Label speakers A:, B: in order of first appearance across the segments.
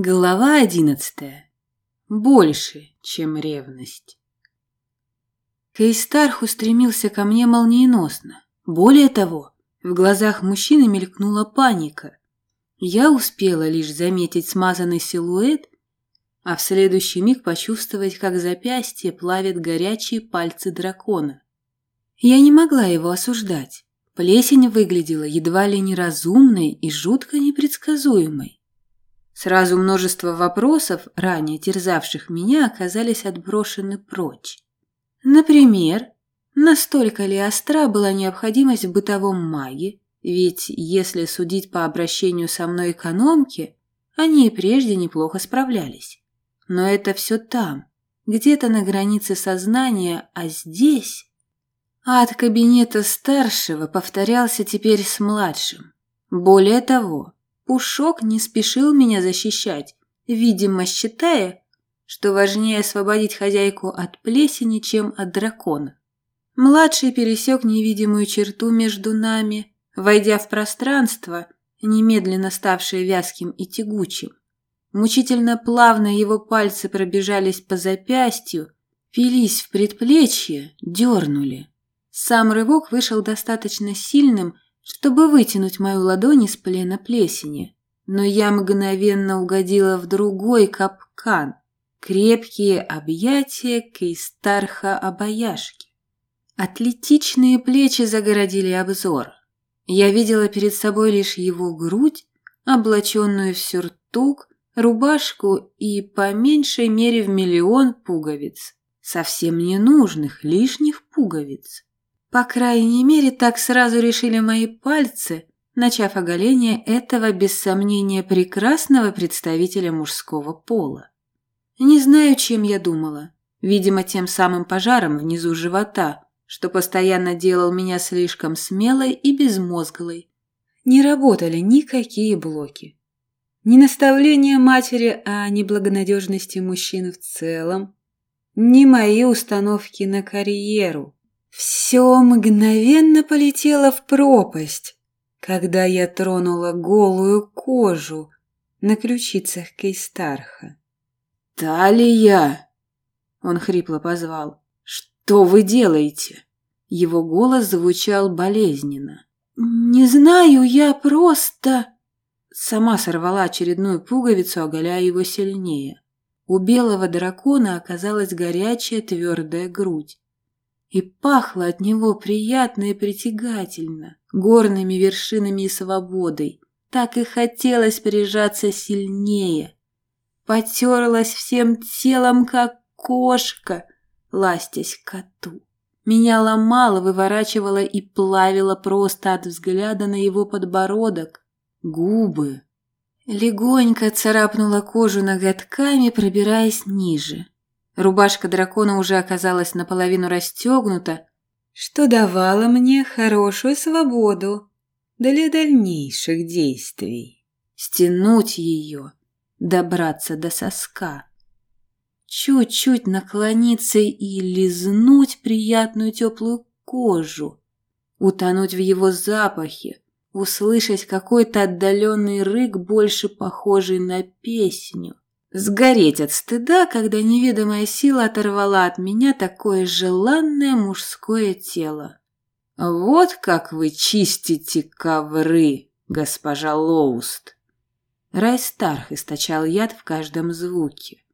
A: Глава одиннадцатая. Больше, чем ревность. Кейстарх устремился ко мне молниеносно. Более того, в глазах мужчины мелькнула паника. Я успела лишь заметить смазанный силуэт, а в следующий миг почувствовать, как запястье плавят горячие пальцы дракона. Я не могла его осуждать. Плесень выглядела едва ли неразумной и жутко непредсказуемой. Сразу множество вопросов, ранее терзавших меня, оказались отброшены прочь. Например, настолько ли остра была необходимость в бытовом маге, ведь, если судить по обращению со мной экономки, они и прежде неплохо справлялись. Но это все там, где-то на границе сознания, а здесь... Ад кабинета старшего повторялся теперь с младшим. Более того, Пушок не спешил меня защищать, видимо, считая, что важнее освободить хозяйку от плесени, чем от дракона. Младший пересек невидимую черту между нами, войдя в пространство, немедленно ставшее вязким и тягучим. Мучительно плавно его пальцы пробежались по запястью, пились в предплечье, дернули. Сам рывок вышел достаточно сильным, чтобы вытянуть мою ладонь из плена плесени. Но я мгновенно угодила в другой капкан – крепкие объятия Кейстарха Обаяшки. Атлетичные плечи загородили обзор. Я видела перед собой лишь его грудь, облаченную в сюртук, рубашку и по меньшей мере в миллион пуговиц. Совсем ненужных, лишних пуговиц. По крайней мере, так сразу решили мои пальцы, начав оголение этого, без сомнения, прекрасного представителя мужского пола. Не знаю, чем я думала. Видимо, тем самым пожаром внизу живота, что постоянно делал меня слишком смелой и безмозглой. Не работали никакие блоки. Ни наставления матери о неблагонадежности мужчин в целом, ни мои установки на карьеру – все мгновенно полетело в пропасть, когда я тронула голую кожу на ключицах Кейстарха. «Талия!» — он хрипло позвал. «Что вы делаете?» Его голос звучал болезненно. «Не знаю, я просто...» Сама сорвала очередную пуговицу, оголяя его сильнее. У белого дракона оказалась горячая твердая грудь и пахло от него приятно и притягательно, горными вершинами и свободой. Так и хотелось прижаться сильнее. Потерлась всем телом, как кошка, ластясь к коту. Меня ломало, выворачивало и плавило просто от взгляда на его подбородок, губы. Легонько царапнула кожу ноготками, пробираясь ниже. Рубашка дракона уже оказалась наполовину расстегнута, что давало мне хорошую свободу для дальнейших действий. Стянуть ее, добраться до соска, чуть-чуть наклониться и лизнуть приятную теплую кожу, утонуть в его запахе, услышать какой-то отдаленный рык, больше похожий на песню. Сгореть от стыда, когда неведомая сила оторвала от меня такое желанное мужское тело. «Вот как вы чистите ковры, госпожа Лоуст!» Райстарх источал яд в каждом звуке,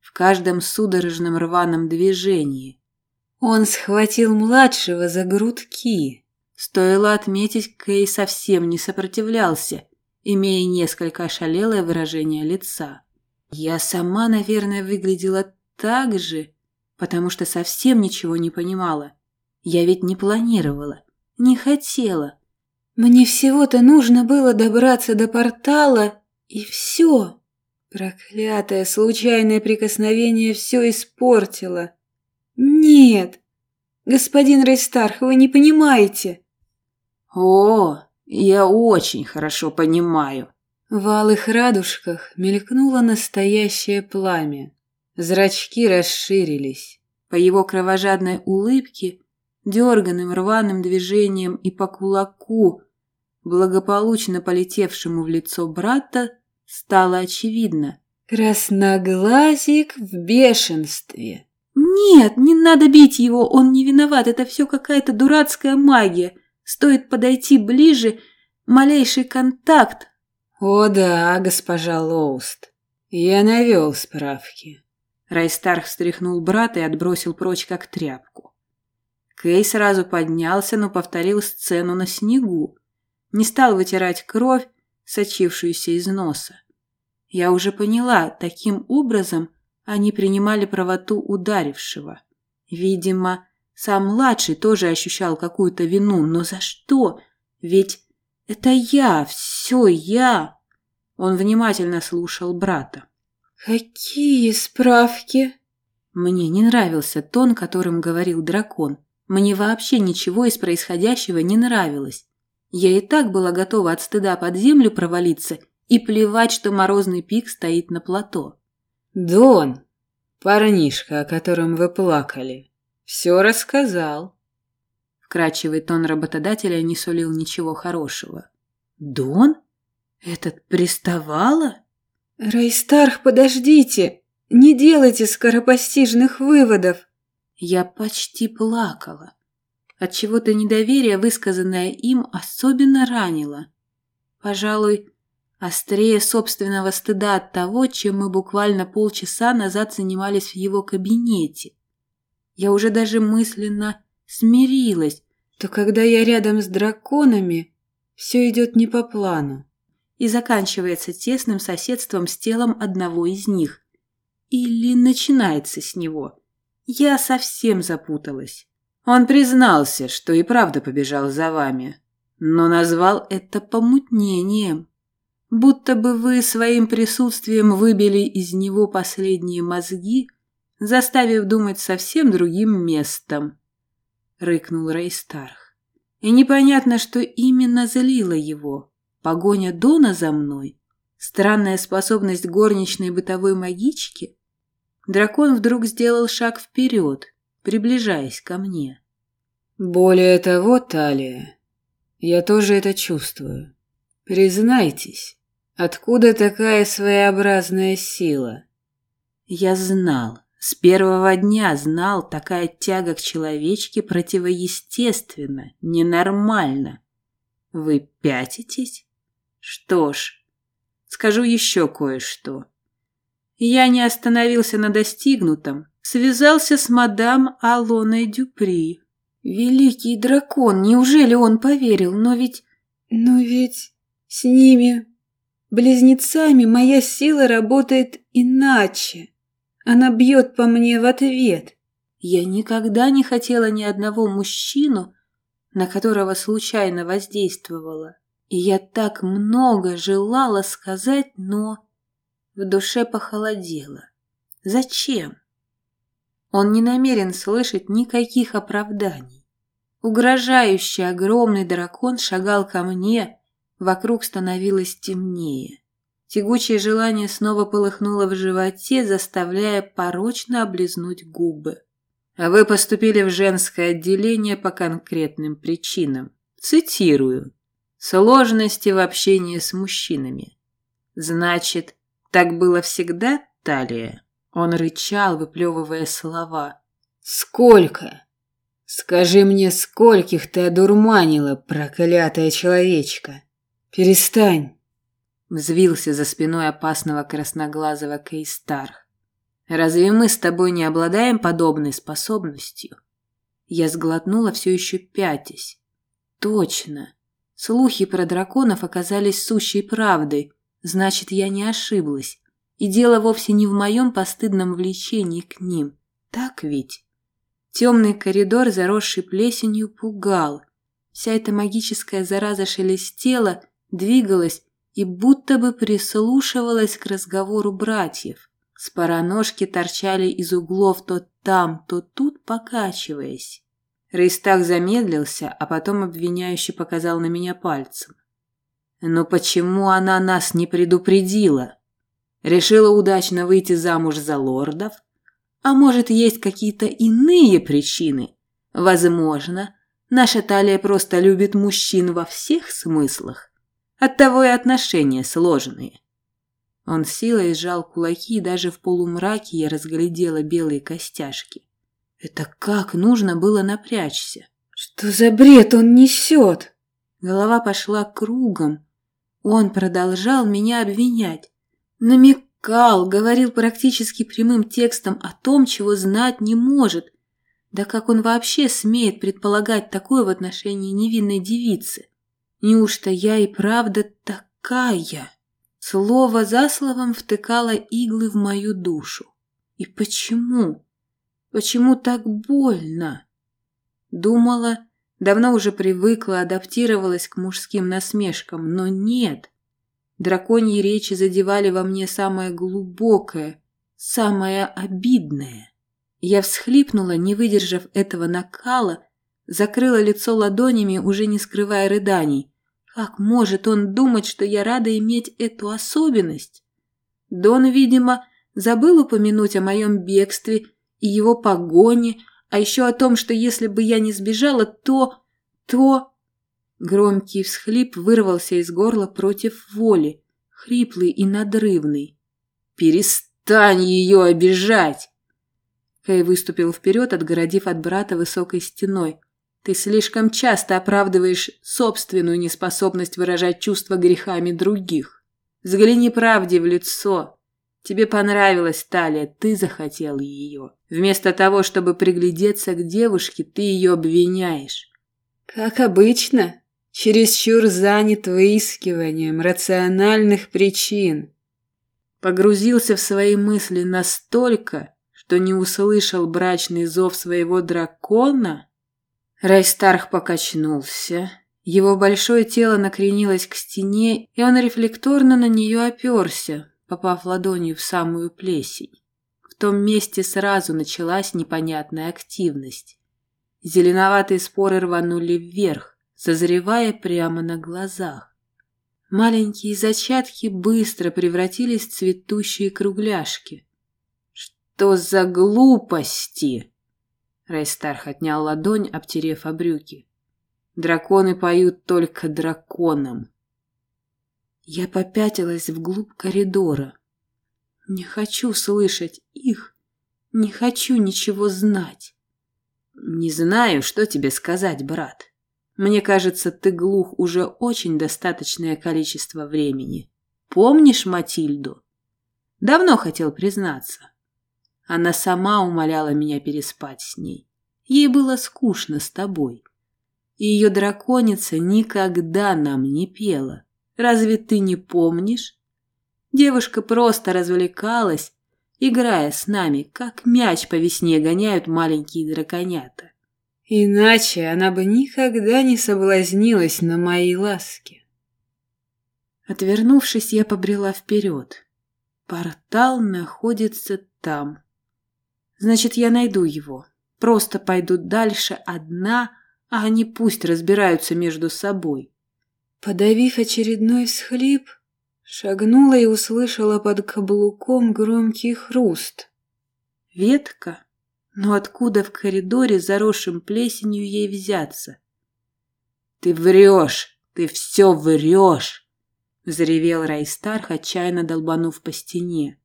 A: в каждом судорожном рваном движении. Он схватил младшего за грудки. Стоило отметить, Кей совсем не сопротивлялся, имея несколько ошалелое выражение лица. Я сама, наверное, выглядела так же, потому что совсем ничего не понимала. Я ведь не планировала, не хотела. Мне всего-то нужно было добраться до портала, и все. Проклятое случайное прикосновение все испортило. Нет, господин Рейстарх, вы не понимаете. О, я очень хорошо понимаю. В алых радужках мелькнуло настоящее пламя. Зрачки расширились. По его кровожадной улыбке, дерганным рваным движением и по кулаку, благополучно полетевшему в лицо брата, стало очевидно,
B: Красноглазик в бешенстве.
A: «Нет, не надо бить его, он не виноват, это все какая-то дурацкая магия. Стоит подойти ближе, малейший контакт».
B: «О да, госпожа Лоуст, я навел справки».
A: Райстарх встряхнул брата и отбросил прочь как тряпку. Кей сразу поднялся, но повторил сцену на снегу. Не стал вытирать кровь, сочившуюся из носа. Я уже поняла, таким образом они принимали правоту ударившего. Видимо, сам младший тоже ощущал какую-то вину, но за что? Ведь это я, все я. Он внимательно слушал брата.
B: Какие справки?
A: Мне не нравился тон, которым говорил дракон. Мне вообще ничего из происходящего не нравилось. Я и так была готова от стыда под землю провалиться и плевать, что морозный пик стоит на плато.
B: «Дон, парнишка, о котором вы плакали, все рассказал».
A: Вкрадчивый тон работодателя не сулил ничего хорошего. «Дон? Этот приставала?»
B: «Райстарх, подождите! Не делайте скоропостижных выводов!»
A: Я почти плакала. От чего то недоверие, высказанное им, особенно ранило. Пожалуй, острее собственного стыда от того, чем мы буквально полчаса назад занимались в его кабинете. Я уже даже мысленно смирилась,
B: то когда я рядом с драконами, все идет не по плану.
A: И заканчивается тесным соседством с телом одного из них. Или начинается с него. Я совсем запуталась. Он признался, что и правда побежал за вами, но назвал это помутнением будто бы вы своим присутствием выбили из него последние мозги, заставив думать совсем другим местом, — рыкнул Рейстарх. И непонятно, что именно залило его. Погоня Дона за мной? Странная способность горничной бытовой магички? Дракон вдруг сделал шаг вперед, приближаясь ко мне.
B: «Более того, Талия, я тоже это чувствую. Признайтесь, Откуда такая своеобразная сила?
A: Я знал, с первого дня знал, такая тяга к человечке противоестественна, ненормальна. Вы пятитесь? Что ж, скажу еще кое-что. Я не остановился на достигнутом, связался с мадам Алоной Дюпри. Великий дракон, неужели он поверил? Но ведь...
B: Но ведь с ними Близнецами моя сила работает иначе. Она бьет по мне в ответ.
A: Я никогда не хотела ни одного мужчину, на которого случайно воздействовала. И я так много желала сказать, но в душе похолодело. Зачем? Он не намерен слышать никаких оправданий. Угрожающий огромный дракон шагал ко мне, Вокруг становилось темнее. Тягучее желание снова полыхнуло в животе, заставляя порочно облизнуть губы. А вы поступили в женское отделение по конкретным причинам. Цитирую. Сложности в общении с мужчинами. Значит, так было всегда, Талия? Он рычал, выплевывая слова.
B: Сколько? Скажи мне, скольких ты одурманила, проклятая человечка? «Перестань!»
A: — взвился за спиной опасного красноглазого Кейстарх. «Разве мы с тобой не обладаем подобной способностью?» Я сглотнула все еще пятясь. «Точно! Слухи про драконов оказались сущей правдой, значит, я не ошиблась. И дело вовсе не в моем постыдном влечении к ним. Так ведь?» Темный коридор, заросший плесенью, пугал. Вся эта магическая зараза шелестела, двигалась и будто бы прислушивалась к разговору братьев. Спороножки торчали из углов то там, то тут, покачиваясь. Рейстах замедлился, а потом обвиняюще показал на меня пальцем. «Но почему она нас не предупредила? Решила удачно выйти замуж за лордов? А может, есть какие-то иные причины? Возможно, наша талия просто любит мужчин во всех смыслах. Оттого и отношения сложные. Он силой сжал кулаки, и даже в полумраке я разглядела белые костяшки. Это как нужно было напрячься?
B: Что за бред он несет?
A: Голова пошла кругом. Он продолжал меня обвинять. Намекал, говорил практически прямым текстом о том, чего знать не может. Да как он вообще смеет предполагать такое в отношении невинной девицы? Неужто я и правда такая? Слово за словом втыкало иглы в мою душу. И почему? Почему так больно? Думала, давно уже привыкла, адаптировалась к мужским насмешкам, но нет. Драконьи речи задевали во мне самое глубокое, самое обидное. Я всхлипнула, не выдержав этого накала, закрыла лицо ладонями, уже не скрывая рыданий, как может он думать, что я рада иметь эту особенность? Дон, видимо, забыл упомянуть о моем бегстве и его погоне, а еще о том, что если бы я не сбежала, то... то... Громкий всхлип вырвался из горла против воли, хриплый и надрывный. «Перестань ее обижать!» Кэй выступил вперед, отгородив от брата высокой стеной – ты слишком часто оправдываешь собственную неспособность выражать чувства грехами других. Взгляни правде в лицо. Тебе понравилась Талия, ты захотел ее. Вместо того, чтобы приглядеться к девушке, ты ее обвиняешь.
B: Как обычно, чересчур занят выискиванием рациональных причин.
A: Погрузился в свои мысли настолько, что не услышал брачный зов своего дракона – Райстарх покачнулся. Его большое тело накренилось к стене, и он рефлекторно на нее оперся, попав ладонью в самую плесень. В том месте сразу началась непонятная активность. Зеленоватые споры рванули вверх, созревая прямо на глазах. Маленькие зачатки быстро превратились в цветущие кругляшки. «Что за глупости!» Рейстарх отнял ладонь, обтерев о брюки. Драконы поют только драконам. Я попятилась вглубь коридора. Не хочу слышать их, не хочу ничего знать. Не знаю, что тебе сказать, брат. Мне кажется, ты глух уже очень достаточное количество времени. Помнишь Матильду? Давно хотел признаться. Она сама умоляла меня переспать с ней. Ей было скучно с тобой. И ее драконица никогда нам не пела. Разве ты не помнишь? Девушка просто развлекалась, играя с нами, как мяч по весне гоняют маленькие драконята.
B: Иначе она бы никогда не соблазнилась на мои ласки.
A: Отвернувшись, я побрела вперед. Портал находится там. Значит, я найду его. Просто пойду дальше одна, а они пусть разбираются между собой.
B: Подавив очередной всхлип, шагнула и услышала под каблуком громкий хруст.
A: Ветка? Но откуда в коридоре, заросшим плесенью, ей взяться? «Ты врешь! Ты все врешь!» — взревел Райстарх, отчаянно долбанув по стене.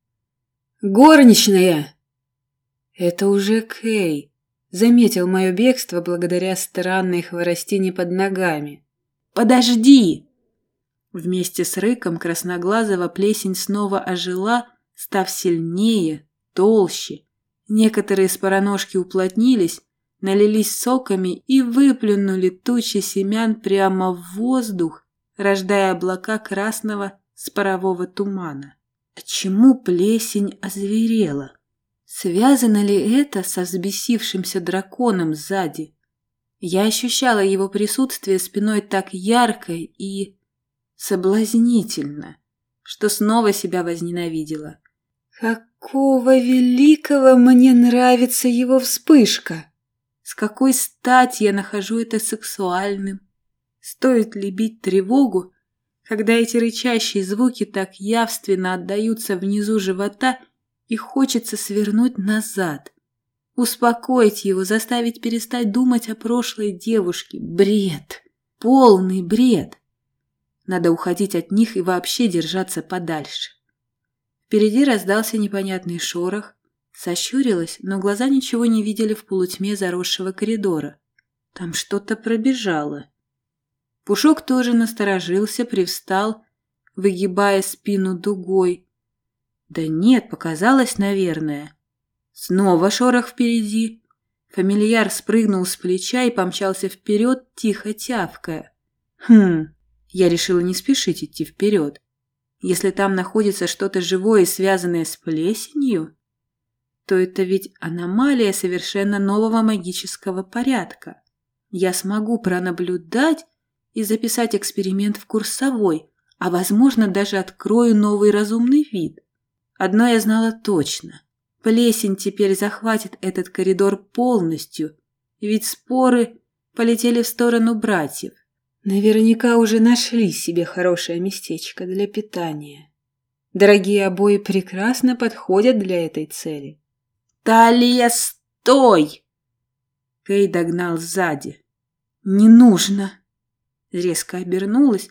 B: «Горничная!» Это уже Кей. Заметил мое бегство благодаря странной хворостине под ногами.
A: «Подожди!» Вместе с рыком красноглазого плесень снова ожила, став сильнее, толще. Некоторые спороножки уплотнились, налились соками и выплюнули тучи семян прямо в воздух, рождая облака красного спорового тумана. А чему плесень озверела? Связано ли это со взбесившимся драконом сзади? Я ощущала его присутствие спиной так ярко и соблазнительно, что снова себя возненавидела.
B: Какого великого мне нравится его вспышка!
A: С какой стати я нахожу это сексуальным? Стоит ли бить тревогу, когда эти рычащие звуки так явственно отдаются внизу живота и хочется свернуть назад. Успокоить его, заставить перестать думать о прошлой девушке. Бред. Полный бред. Надо уходить от них и вообще держаться подальше. Впереди раздался непонятный шорох. Сощурилась, но глаза ничего не видели в полутьме заросшего коридора. Там что-то пробежало. Пушок тоже насторожился, привстал, выгибая спину дугой. Да нет, показалось, наверное. Снова шорох впереди. Фамильяр спрыгнул с плеча и помчался вперед, тихо тявкая. Хм, я решила не спешить идти вперед. Если там находится что-то живое, связанное с плесенью, то это ведь аномалия совершенно нового магического порядка. Я смогу пронаблюдать и записать эксперимент в курсовой, а, возможно, даже открою новый разумный вид. Одно я знала точно. Плесень теперь захватит этот коридор полностью, ведь споры полетели в сторону братьев. Наверняка уже нашли себе хорошее местечко для питания. Дорогие обои прекрасно подходят для этой цели. «Талия, стой!» Кей догнал сзади. «Не нужно!» Резко обернулась,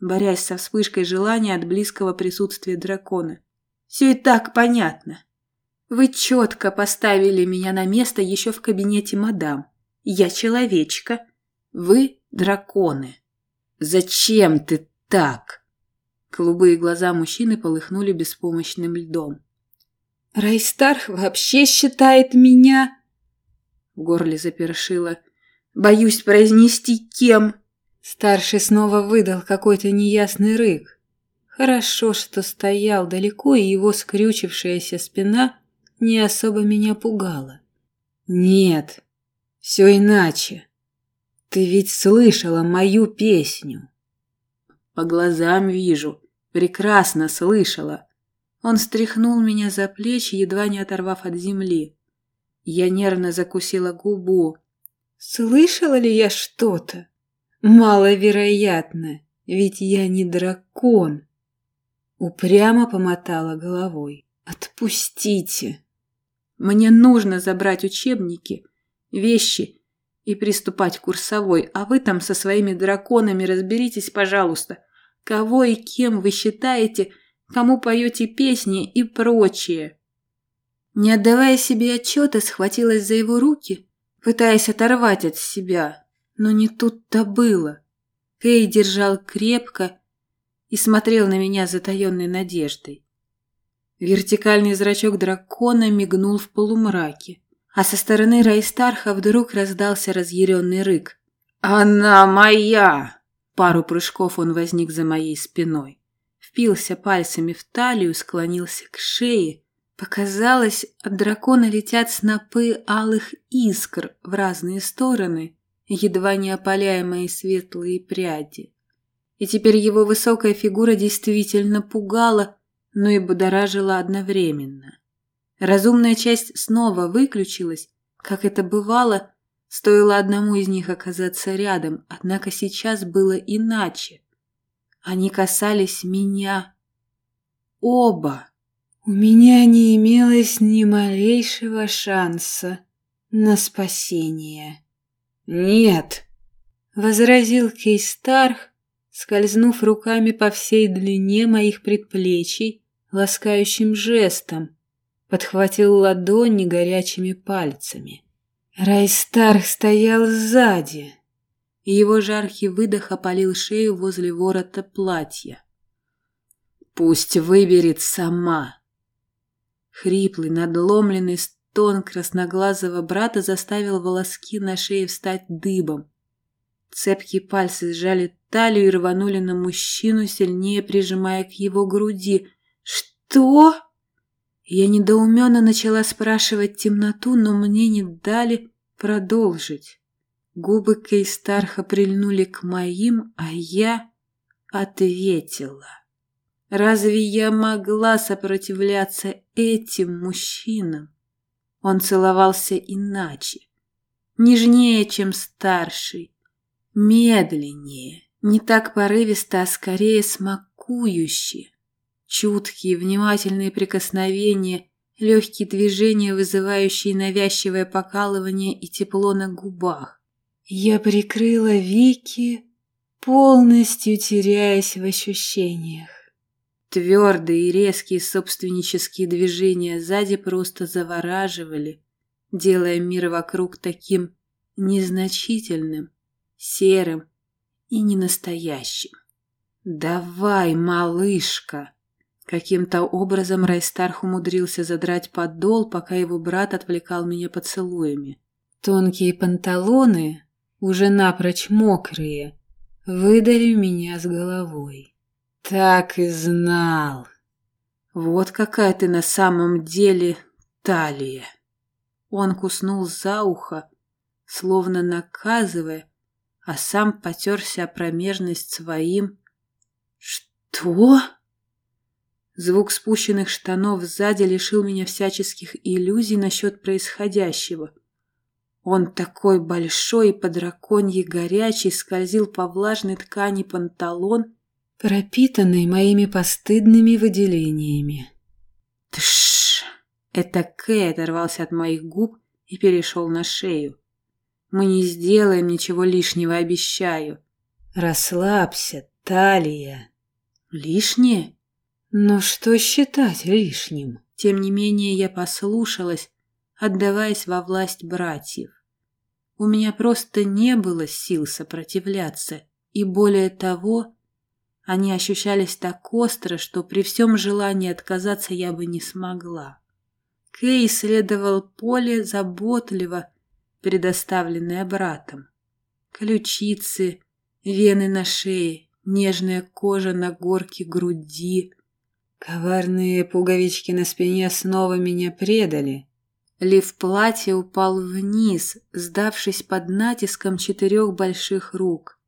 A: борясь со вспышкой желания от близкого присутствия дракона. «Все и так понятно. Вы четко поставили меня на место еще в кабинете мадам. Я человечка, вы драконы. Зачем ты так? Голубые глаза мужчины полыхнули беспомощным льдом. Райстарх вообще считает меня... В горле запершило. Боюсь произнести кем. Старший снова выдал какой-то неясный рык. Хорошо, что стоял далеко, и его скрючившаяся спина не особо меня пугала. Нет, все иначе. Ты ведь слышала мою песню. По глазам вижу, прекрасно слышала. Он стряхнул меня за плечи, едва не оторвав от земли. Я нервно закусила губу. Слышала ли я что-то? Маловероятно, ведь я не дракон. Упрямо помотала головой. Отпустите. Мне нужно забрать учебники, вещи и приступать к курсовой, а вы там со своими драконами разберитесь, пожалуйста, кого и кем вы считаете, кому поете песни и прочее. Не отдавая себе отчета, схватилась за его руки, пытаясь оторвать от себя, но не тут-то было. Кей держал крепко и смотрел на меня затаенной надеждой. Вертикальный зрачок дракона мигнул в полумраке а со стороны Райстарха вдруг раздался разъяренный рык. «Она моя!» Пару прыжков он возник за моей спиной. Впился пальцами в талию, склонился к шее. Показалось, от дракона летят снопы алых искр в разные стороны, едва не опаляя мои светлые пряди. И теперь его высокая фигура действительно пугала, но и будоражила одновременно. Разумная часть снова выключилась, как это бывало, стоило одному из них оказаться рядом, однако сейчас было иначе. Они касались меня. Оба. У меня не имелось ни малейшего шанса на спасение. «Нет!» — возразил Кейстарх, скользнув руками по всей длине моих предплечий, ласкающим жестом, подхватил ладони горячими пальцами. Райстар стоял сзади, и его жаркий выдох опалил шею возле ворота платья. «Пусть выберет сама!» Хриплый, надломленный стон красноглазого брата заставил волоски на шее встать дыбом. Цепкие пальцы сжали талию и рванули на мужчину, сильнее прижимая к его груди. «Что?» Я недоуменно начала спрашивать темноту, но мне не дали продолжить. Губы Кейстарха прильнули к моим, а я ответила. Разве я могла сопротивляться этим мужчинам? Он целовался иначе, нежнее, чем старший, медленнее, не так порывисто, а скорее смакующе. Чуткие, внимательные прикосновения, легкие движения, вызывающие навязчивое покалывание и тепло на губах. Я прикрыла веки, полностью теряясь в ощущениях. Твердые и резкие собственнические движения сзади просто завораживали, делая мир вокруг таким незначительным, серым и ненастоящим. «Давай, малышка!» Каким-то образом Райстарх умудрился задрать подол, пока его брат отвлекал меня поцелуями. Тонкие панталоны, уже напрочь мокрые, выдали меня с головой. Так и знал. Вот какая ты на самом деле талия. Он куснул за ухо, словно наказывая, а сам потерся о промежность своим. Что? Звук спущенных штанов сзади лишил меня всяческих иллюзий насчет происходящего. Он такой большой и по горячий скользил по влажной ткани панталон, пропитанный моими постыдными выделениями. Тш! Это Кэй оторвался от моих губ и перешел на шею. Мы не сделаем ничего лишнего, обещаю. Расслабься, Талия. Лишнее? Но что считать лишним? Тем не менее я послушалась, отдаваясь во власть братьев. У меня просто не было сил сопротивляться, и более того, они ощущались так остро, что при всем желании отказаться я бы не смогла. Кей исследовал поле заботливо, предоставленное братом. Ключицы, вены на шее, нежная кожа на горке груди, Коварные пуговички на спине снова меня предали. Лиф платья упал вниз, сдавшись под натиском четырех больших рук.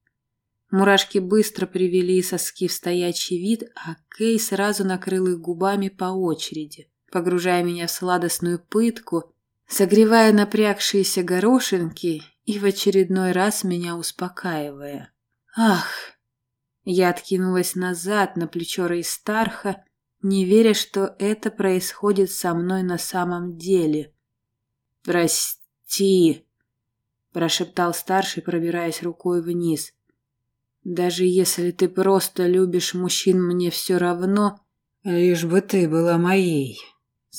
A: Мурашки быстро привели соски в стоячий вид, а Кей сразу накрыл их губами по очереди, погружая меня в сладостную пытку, согревая напрягшиеся горошинки и в очередной раз меня успокаивая. Ах! Я откинулась назад на плечо Рейстарха, не веря, что это происходит со мной на самом деле. «Прости», – прошептал старший, пробираясь рукой вниз. «Даже если ты просто любишь мужчин, мне все равно, лишь бы ты была моей».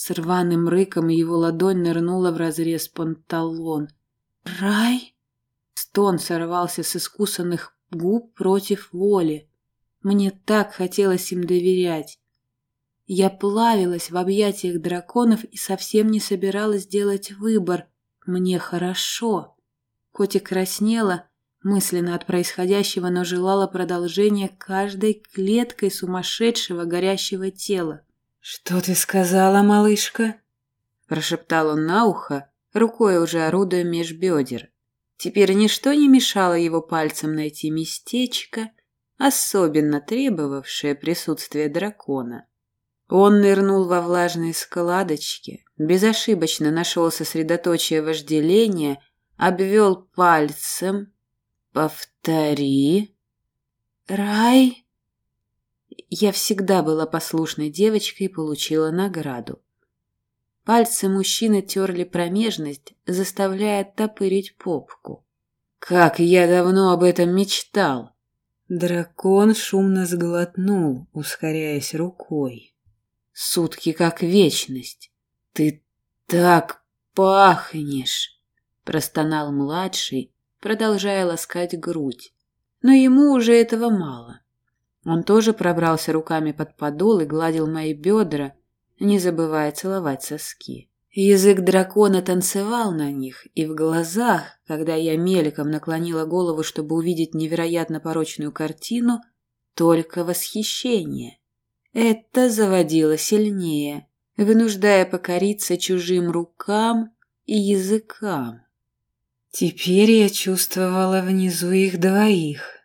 A: С рваным рыком его ладонь нырнула в разрез панталон. «Рай?» Стон сорвался с искусанных губ против воли. Мне так хотелось им доверять. Я плавилась в объятиях драконов и совсем не собиралась делать выбор. Мне хорошо. И краснела мысленно от происходящего, но желала продолжения каждой клеткой сумасшедшего горящего тела. «Что ты сказала, малышка?» Прошептал он на ухо, рукой уже орудуя меж бедер. Теперь ничто не мешало его пальцем найти местечко, особенно требовавшее присутствия дракона. Он нырнул во влажные складочки, безошибочно нашел сосредоточие вожделения, обвел пальцем. «Повтори». «Рай?» Я всегда была послушной девочкой и получила награду. Пальцы мужчины терли промежность, заставляя топырить попку. «Как я давно об этом мечтал!» Дракон шумно сглотнул, ускоряясь рукой. Сутки как вечность. Ты так пахнешь, простонал младший, продолжая ласкать грудь. Но ему уже этого мало. Он тоже пробрался руками под подол и гладил мои бедра, не забывая целовать соски. Язык дракона танцевал на них, и в глазах, когда я мельком наклонила голову, чтобы увидеть невероятно порочную картину, только восхищение. Это заводило сильнее, вынуждая покориться чужим рукам и языкам. Теперь я чувствовала внизу их двоих.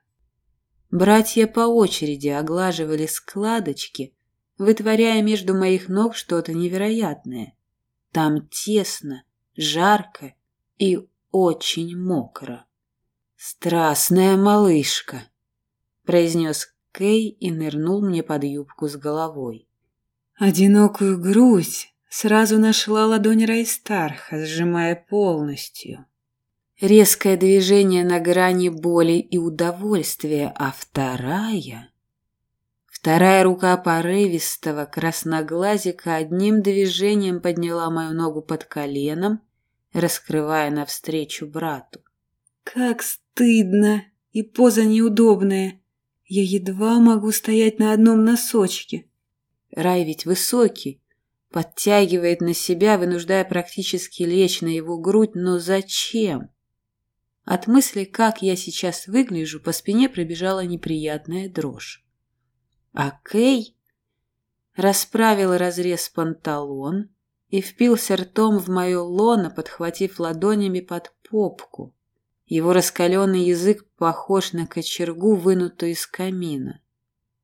A: Братья по очереди оглаживали складочки, вытворяя между моих ног что-то невероятное. Там тесно, жарко и очень мокро. «Страстная малышка», — произнес Кей и нырнул мне под юбку с головой. Одинокую грудь сразу нашла ладонь Райстарха, сжимая полностью. Резкое движение на грани боли и удовольствия, а вторая... Вторая рука порывистого красноглазика одним движением подняла мою ногу под коленом, раскрывая навстречу брату.
B: Как стыдно и поза неудобная. Я едва могу стоять на одном носочке.
A: Рай ведь высокий, подтягивает на себя, вынуждая практически лечь на его грудь, но зачем? От мысли, как я сейчас выгляжу, по спине пробежала неприятная дрожь. А Кей расправил разрез панталон и впился ртом в мое лоно, подхватив ладонями под попку. Его раскаленный язык похож на кочергу, вынутую из камина.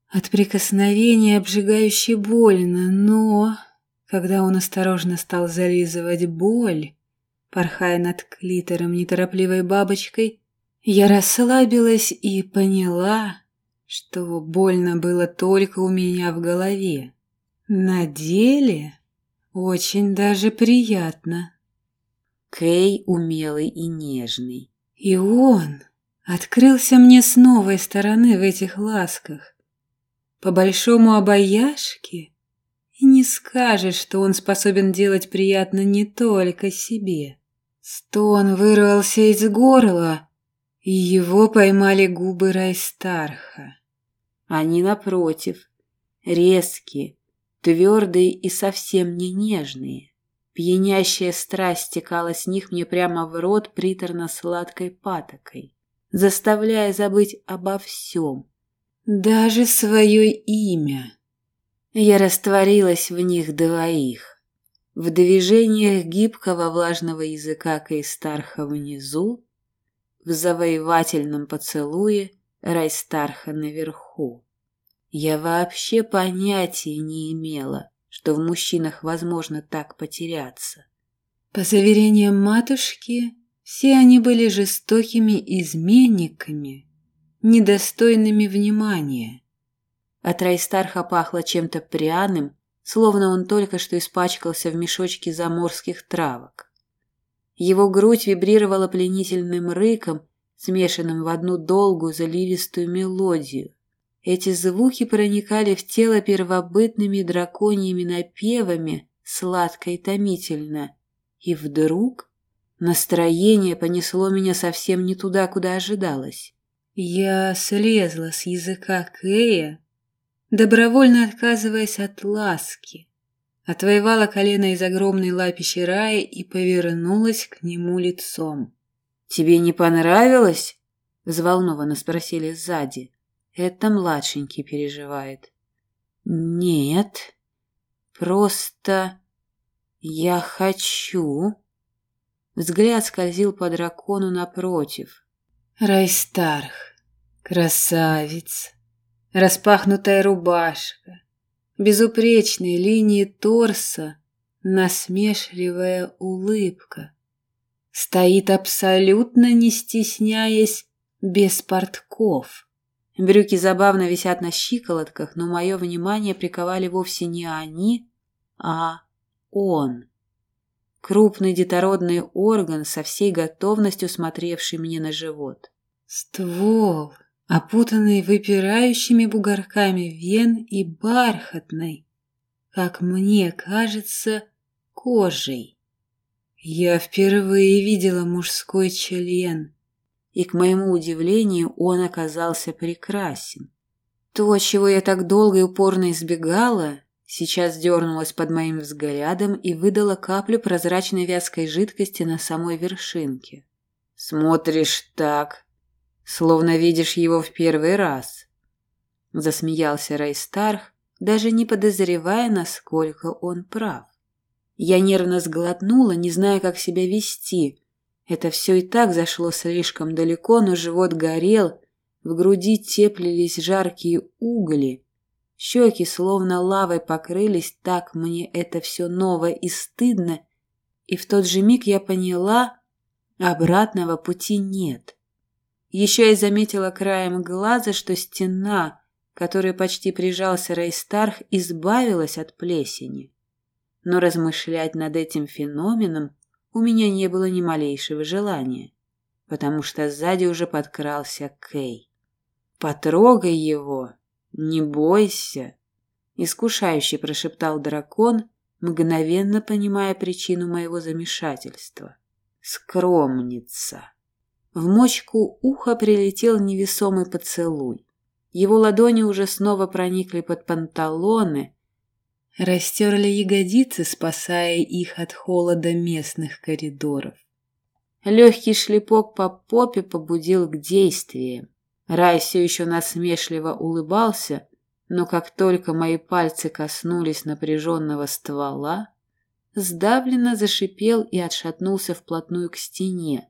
B: От прикосновения обжигающе больно, но... Когда он осторожно стал зализывать боль, порхая над клитором неторопливой бабочкой, я расслабилась и поняла, что больно было только у меня в голове. На деле очень даже приятно.
A: Кей умелый и нежный.
B: И он открылся мне с новой стороны в этих ласках. По большому обаяшке и не скажешь, что он способен делать приятно не только себе. Стон вырвался из горла, и его поймали губы Райстарха.
A: Они, напротив, резкие, твердые и совсем не нежные. Пьянящая страсть стекала с них мне прямо в рот приторно-сладкой патокой, заставляя забыть обо всем.
B: Даже свое имя.
A: Я растворилась в них двоих. В движениях гибкого влажного языка Кейстарха внизу, в завоевательном поцелуе Райстарха наверху. Я вообще понятия не имела, что в мужчинах возможно так потеряться.
B: По заверениям матушки, все они были жестокими изменниками, недостойными внимания.
A: От Райстарха пахло чем-то пряным, словно он только что испачкался в мешочке заморских травок. Его грудь вибрировала пленительным рыком, смешанным в одну долгую заливистую мелодию. Эти звуки проникали в тело первобытными драконьими напевами, сладко и томительно. И вдруг настроение понесло меня совсем не туда, куда ожидалось.
B: Я слезла с языка Кэя, добровольно отказываясь от ласки, отвоевала колено из огромной лапищи рая и повернулась к нему лицом.
A: «Тебе не понравилось?» — взволнованно спросили сзади. Это младшенький переживает. «Нет, просто я хочу...» Взгляд скользил по дракону напротив.
B: Райстарх, красавец, распахнутая рубашка, безупречные линии торса, насмешливая улыбка. Стоит абсолютно не стесняясь, без портков.
A: Брюки забавно висят на щиколотках, но мое внимание приковали вовсе не они, а он. Крупный детородный орган со всей готовностью смотревший мне на живот.
B: Ствол, опутанный выпирающими бугорками вен и бархатной, как мне кажется, кожей. Я впервые видела мужской член, и, к моему удивлению, он оказался прекрасен. То, чего я так долго и упорно избегала, сейчас дернулась под моим взглядом и выдала каплю прозрачной вязкой жидкости на самой вершинке.
A: «Смотришь так, словно видишь его в первый раз», — засмеялся Райстарх, даже не подозревая, насколько он прав. Я нервно сглотнула, не зная, как себя вести. Это все и так зашло слишком далеко, но живот горел, в груди теплились жаркие угли. Щеки словно лавой покрылись, так мне это все ново и стыдно. И в тот же миг я поняла, обратного пути нет. Еще я заметила краем глаза, что стена, которой почти прижался Рейстарх, избавилась от плесени но размышлять над этим феноменом у меня не было ни малейшего желания, потому что сзади уже подкрался Кей. «Потрогай его!» Не бойся, искушающе прошептал дракон, мгновенно понимая причину моего замешательства. Скромница. В мочку уха прилетел невесомый поцелуй. Его ладони уже снова проникли под панталоны, растерли ягодицы, спасая их от холода местных коридоров. Легкий шлепок по попе побудил к действиям. Рай все еще насмешливо улыбался, но как только мои пальцы коснулись напряженного ствола, сдавленно зашипел и отшатнулся вплотную к стене.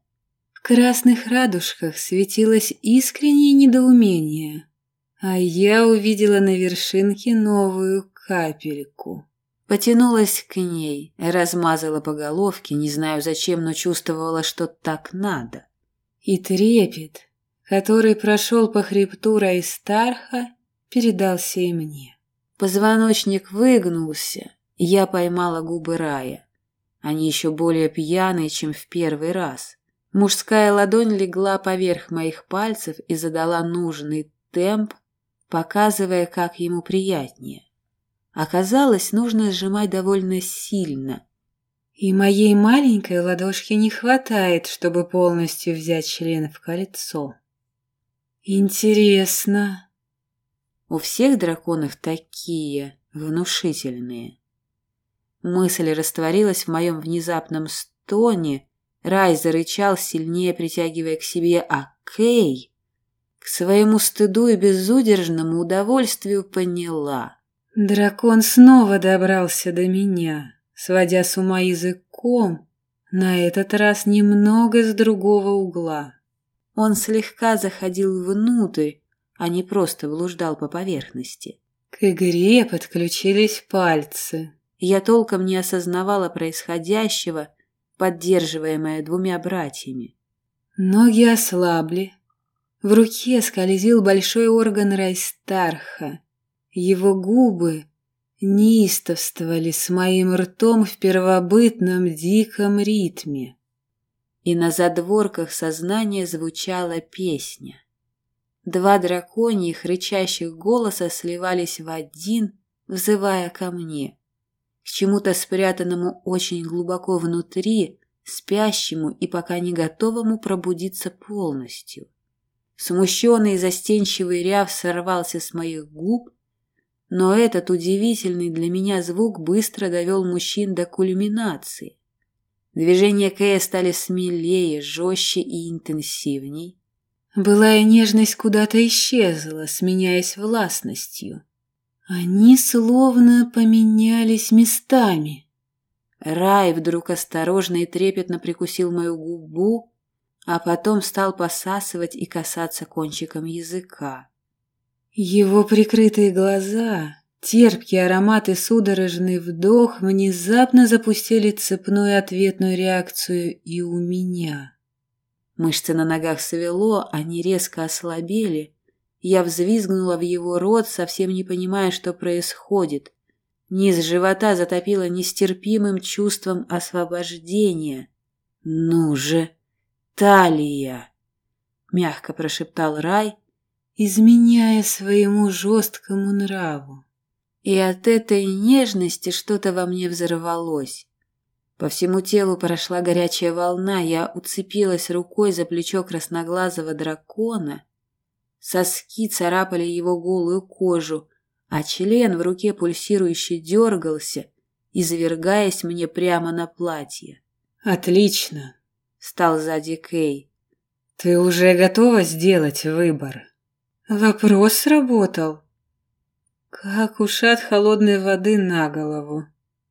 A: В красных радужках светилось искреннее недоумение, а я увидела на вершинке новую капельку. Потянулась к ней, размазала по головке, не знаю зачем, но чувствовала, что так надо. И трепет, который прошел по хребту Райстарха, передался и мне. Позвоночник выгнулся, я поймала губы Рая. Они еще более пьяные, чем в первый раз. Мужская ладонь легла поверх моих пальцев и задала нужный темп, показывая, как ему приятнее. Оказалось, нужно сжимать довольно сильно. И моей маленькой ладошки не хватает, чтобы полностью взять член в кольцо. Интересно. У всех драконов такие внушительные. Мысль растворилась в моем внезапном стоне. Рай зарычал, сильнее притягивая к себе, а Кей, к своему стыду и безудержному удовольствию, поняла. Дракон снова добрался до меня, сводя с ума языком, на этот раз немного с другого угла. Он слегка заходил внутрь, а не просто блуждал по поверхности. К игре подключились пальцы. Я толком не осознавала происходящего, поддерживаемая двумя братьями. Ноги ослабли. В руке скользил большой орган Райстарха, его губы неистовствовали с моим ртом в первобытном диком ритме. И на задворках сознания звучала песня. Два драконьих рычащих голоса сливались в один, взывая ко мне, к чему-то спрятанному очень глубоко внутри, спящему и пока не готовому пробудиться полностью. Смущенный и застенчивый ряв сорвался с моих губ, но этот удивительный для меня звук быстро довел мужчин до кульминации. Движения Кэя стали смелее, жестче и интенсивней. Былая нежность куда-то исчезла, сменяясь властностью. Они словно поменялись местами. Рай вдруг осторожно и трепетно прикусил мою губу, а потом стал посасывать и касаться кончиком языка. Его прикрытые глаза, терпкий аромат и судорожный вдох внезапно запустили цепную ответную реакцию и у меня. Мышцы на ногах свело, они резко ослабели. Я взвизгнула в его рот, совсем не понимая, что происходит. Низ живота затопило нестерпимым чувством освобождения. «Ну же, талия!» — мягко прошептал Рай, изменяя своему жесткому нраву. И от этой нежности что-то во мне взорвалось. По всему телу прошла горячая волна, я уцепилась рукой за плечо красноглазого дракона. Соски царапали его голую кожу, а член в руке пульсирующе дергался, извергаясь мне прямо на платье. «Отлично!» — стал сзади Кей. «Ты уже готова сделать выбор?» Вопрос сработал. Как ушат холодной воды на голову.